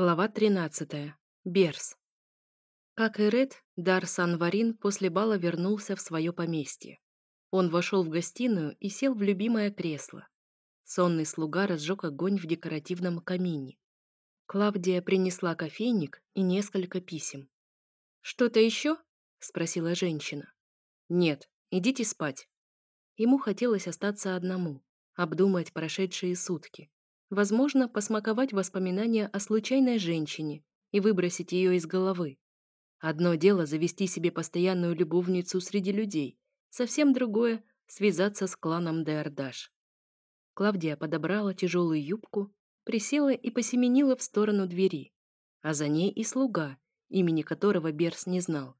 Глава 13. Берс. Как и Ред, Дар Санварин после бала вернулся в свое поместье. Он вошел в гостиную и сел в любимое кресло. Сонный слуга разжег огонь в декоративном камине. Клавдия принесла кофейник и несколько писем. «Что-то еще?» — спросила женщина. «Нет, идите спать». Ему хотелось остаться одному, обдумать прошедшие сутки. Возможно, посмаковать воспоминания о случайной женщине и выбросить ее из головы. Одно дело завести себе постоянную любовницу среди людей, совсем другое — связаться с кланом Деордаш. Клавдия подобрала тяжелую юбку, присела и посеменила в сторону двери, а за ней и слуга, имени которого Берс не знал.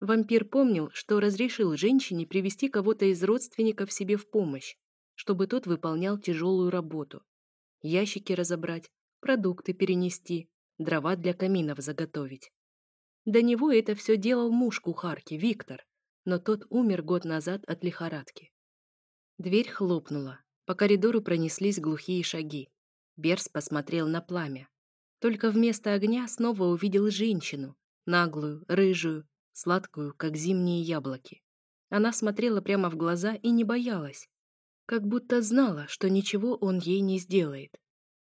Вампир помнил, что разрешил женщине привести кого-то из родственников себе в помощь, чтобы тот выполнял тяжелую работу ящики разобрать, продукты перенести, дрова для каминов заготовить. До него это все делал муж кухарки, Виктор, но тот умер год назад от лихорадки. Дверь хлопнула. По коридору пронеслись глухие шаги. Берс посмотрел на пламя. Только вместо огня снова увидел женщину, наглую, рыжую, сладкую, как зимние яблоки. Она смотрела прямо в глаза и не боялась, как будто знала, что ничего он ей не сделает.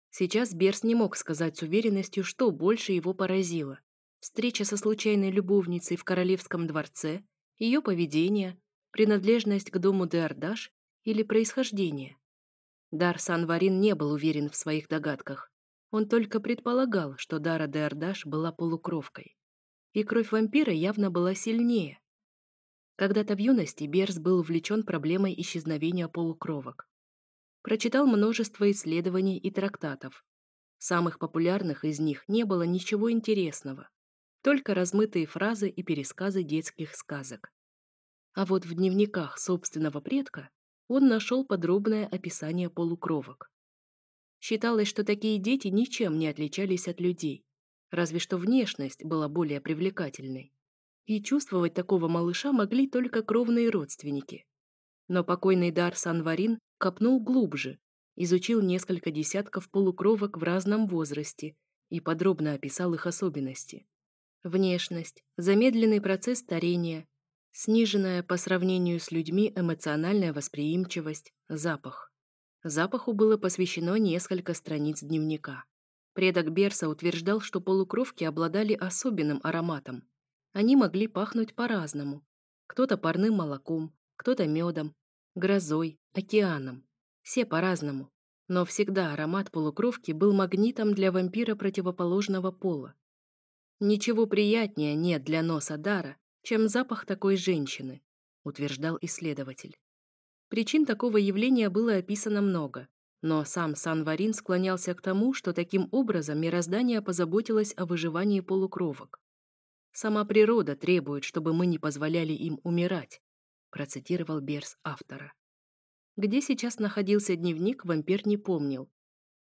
Сейчас Берс не мог сказать с уверенностью, что больше его поразило. Встреча со случайной любовницей в королевском дворце, ее поведение, принадлежность к дому Деордаш или происхождение. Дар Санварин не был уверен в своих догадках. Он только предполагал, что Дара Деордаш была полукровкой. И кровь вампира явно была сильнее, когда-то в юности Берс был увлечен проблемой исчезновения полукровок. Прочитал множество исследований и трактатов. Самых популярных из них не было ничего интересного, только размытые фразы и пересказы детских сказок. А вот в дневниках собственного предка он нашел подробное описание полукровок. Считалось, что такие дети ничем не отличались от людей, разве что внешность была более привлекательной и чувствовать такого малыша могли только кровные родственники. Но покойный Дар Санварин копнул глубже, изучил несколько десятков полукровок в разном возрасте и подробно описал их особенности. Внешность, замедленный процесс старения, сниженная по сравнению с людьми эмоциональная восприимчивость, запах. Запаху было посвящено несколько страниц дневника. Предок Берса утверждал, что полукровки обладали особенным ароматом, они могли пахнуть по-разному. Кто-то парным молоком, кто-то медом, грозой, океаном. Все по-разному. Но всегда аромат полукровки был магнитом для вампира противоположного пола. Ничего приятнее нет для носа Дара, чем запах такой женщины, утверждал исследователь. Причин такого явления было описано много, но сам Санварин склонялся к тому, что таким образом мироздание позаботилось о выживании полукровок. Сама природа требует, чтобы мы не позволяли им умирать», процитировал Берс автора. Где сейчас находился дневник, вампир не помнил.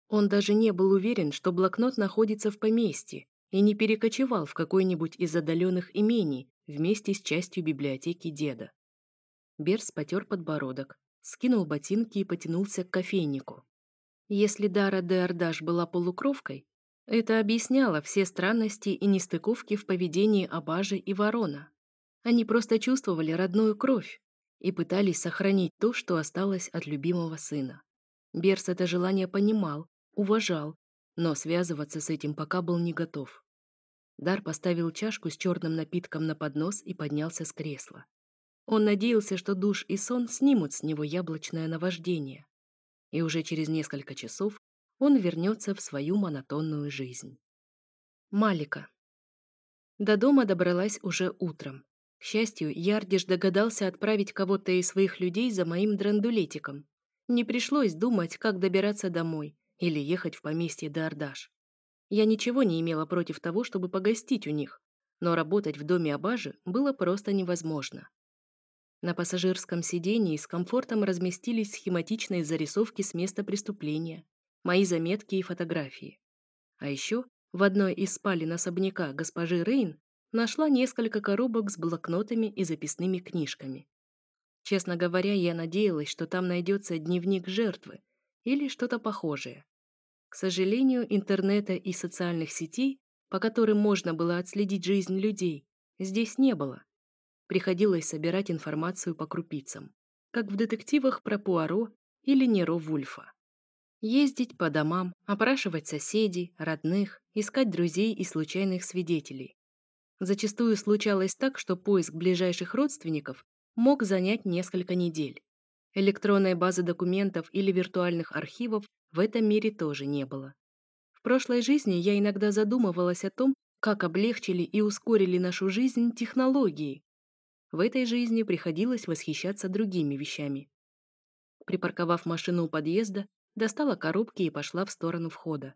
Он даже не был уверен, что блокнот находится в поместье и не перекочевал в какой-нибудь из отдаленных имений вместе с частью библиотеки деда. Берс потер подбородок, скинул ботинки и потянулся к кофейнику. Если Дара де Ардаш была полукровкой, это объясняло все странности и нестыковки в поведении Абажи и Ворона. Они просто чувствовали родную кровь и пытались сохранить то, что осталось от любимого сына. Берс это желание понимал, уважал, но связываться с этим пока был не готов. Дар поставил чашку с черным напитком на поднос и поднялся с кресла. Он надеялся, что душ и сон снимут с него яблочное наваждение. И уже через несколько часов он вернется в свою монотонную жизнь. Малика. До дома добралась уже утром. К счастью, Ярдиш догадался отправить кого-то из своих людей за моим драндулетиком. Не пришлось думать, как добираться домой или ехать в поместье Дардаш. Я ничего не имела против того, чтобы погостить у них, но работать в доме Абажи было просто невозможно. На пассажирском сидении с комфортом разместились схематичные зарисовки с места преступления, мои заметки и фотографии. А еще в одной из спален особняка госпожи Рейн нашла несколько коробок с блокнотами и записными книжками. Честно говоря, я надеялась, что там найдется дневник жертвы или что-то похожее. К сожалению, интернета и социальных сетей, по которым можно было отследить жизнь людей, здесь не было. Приходилось собирать информацию по крупицам, как в детективах про Пуаро или Неро Вульфа. Ездить по домам, опрашивать соседей, родных, искать друзей и случайных свидетелей. Зачастую случалось так, что поиск ближайших родственников мог занять несколько недель. Электронной базы документов или виртуальных архивов в этом мире тоже не было. В прошлой жизни я иногда задумывалась о том, как облегчили и ускорили нашу жизнь технологии. В этой жизни приходилось восхищаться другими вещами. Припарковав машину у подъезда, достала коробки и пошла в сторону входа.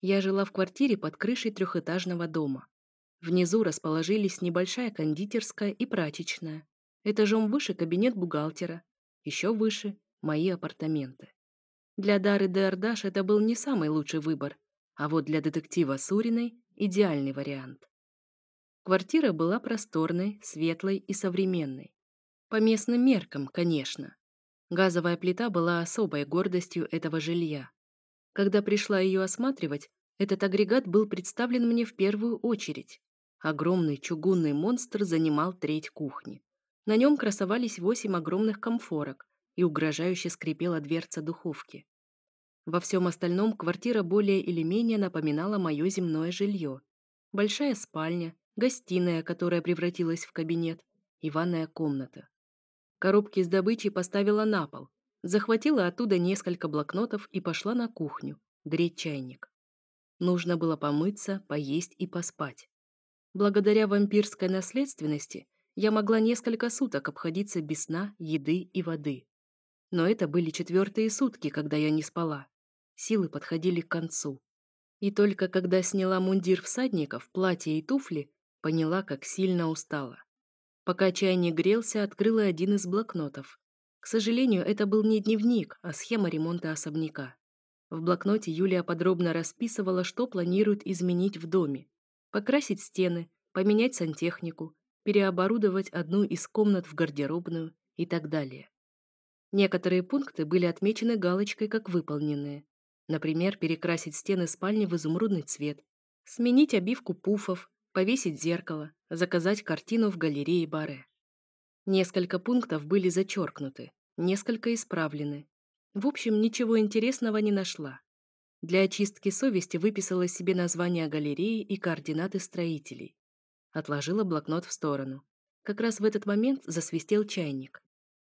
Я жила в квартире под крышей трехэтажного дома. Внизу расположились небольшая кондитерская и прачечная. Этажом выше кабинет бухгалтера, еще выше – мои апартаменты. Для Дары де Ардаш это был не самый лучший выбор, а вот для детектива Суриной – идеальный вариант. Квартира была просторной, светлой и современной. По местным меркам, конечно. Газовая плита была особой гордостью этого жилья. Когда пришла ее осматривать, этот агрегат был представлен мне в первую очередь. Огромный чугунный монстр занимал треть кухни. На нем красовались восемь огромных комфорок и угрожающе скрипела дверца духовки. Во всем остальном квартира более или менее напоминала мое земное жилье. Большая спальня, гостиная, которая превратилась в кабинет, и ванная комната. Коробки с добычей поставила на пол, захватила оттуда несколько блокнотов и пошла на кухню, греть чайник. Нужно было помыться, поесть и поспать. Благодаря вампирской наследственности я могла несколько суток обходиться без сна, еды и воды. Но это были четвертые сутки, когда я не спала. Силы подходили к концу. И только когда сняла мундир всадников, платье и туфли, поняла, как сильно устала. Пока чайник грелся, открыла один из блокнотов. К сожалению, это был не дневник, а схема ремонта особняка. В блокноте Юлия подробно расписывала, что планирует изменить в доме. Покрасить стены, поменять сантехнику, переоборудовать одну из комнат в гардеробную и так далее. Некоторые пункты были отмечены галочкой как выполненные. Например, перекрасить стены спальни в изумрудный цвет, сменить обивку пуфов, повесить зеркало, заказать картину в галерее Баре. Несколько пунктов были зачеркнуты, несколько исправлены. В общем, ничего интересного не нашла. Для очистки совести выписала себе название галереи и координаты строителей. Отложила блокнот в сторону. Как раз в этот момент засвистел чайник.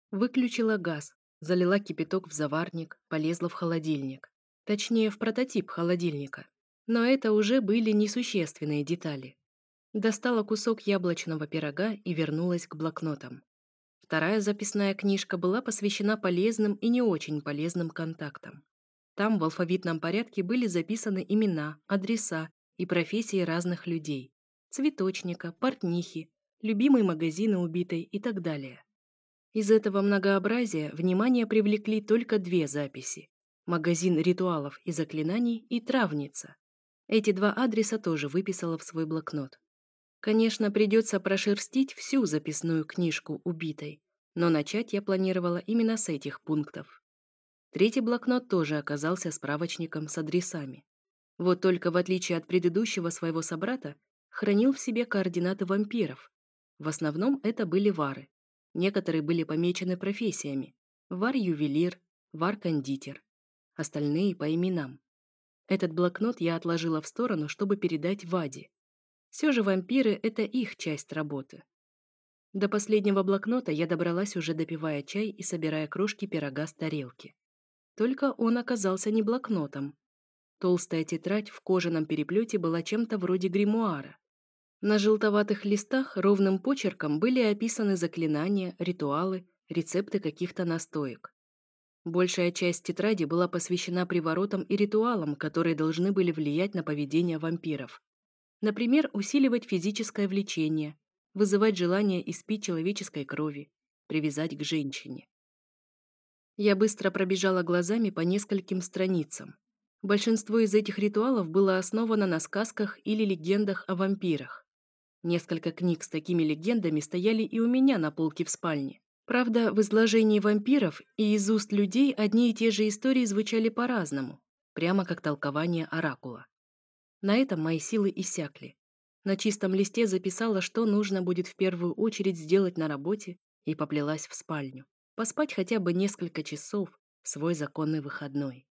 Выключила газ, залила кипяток в заварник, полезла в холодильник. Точнее, в прототип холодильника. Но это уже были несущественные детали. Достала кусок яблочного пирога и вернулась к блокнотам. Вторая записная книжка была посвящена полезным и не очень полезным контактам. Там в алфавитном порядке были записаны имена, адреса и профессии разных людей цветочника, портнихи, любимые магазины убитой и так далее. Из этого многообразия внимание привлекли только две записи – магазин ритуалов и заклинаний и травница. Эти два адреса тоже выписала в свой блокнот. Конечно, придется прошерстить всю записную книжку убитой, но начать я планировала именно с этих пунктов. Третий блокнот тоже оказался справочником с адресами. Вот только в отличие от предыдущего своего собрата, хранил в себе координаты вампиров. В основном это были вары. Некоторые были помечены профессиями. Вар-ювелир, вар-кондитер. Остальные по именам. Этот блокнот я отложила в сторону, чтобы передать Ваде. Все же вампиры — это их часть работы. До последнего блокнота я добралась уже допивая чай и собирая крошки пирога с тарелки. Только он оказался не блокнотом. Толстая тетрадь в кожаном переплете была чем-то вроде гримуара. На желтоватых листах ровным почерком были описаны заклинания, ритуалы, рецепты каких-то настоек. Большая часть тетради была посвящена приворотам и ритуалам, которые должны были влиять на поведение вампиров. Например, усиливать физическое влечение, вызывать желание испить человеческой крови, привязать к женщине. Я быстро пробежала глазами по нескольким страницам. Большинство из этих ритуалов было основано на сказках или легендах о вампирах. Несколько книг с такими легендами стояли и у меня на полке в спальне. Правда, в изложении вампиров и из уст людей одни и те же истории звучали по-разному. прямо как толкование оракула. На этом мои силы иссякли. На чистом листе записала, что нужно будет в первую очередь сделать на работе, и поплелась в спальню. Поспать хотя бы несколько часов в свой законный выходной.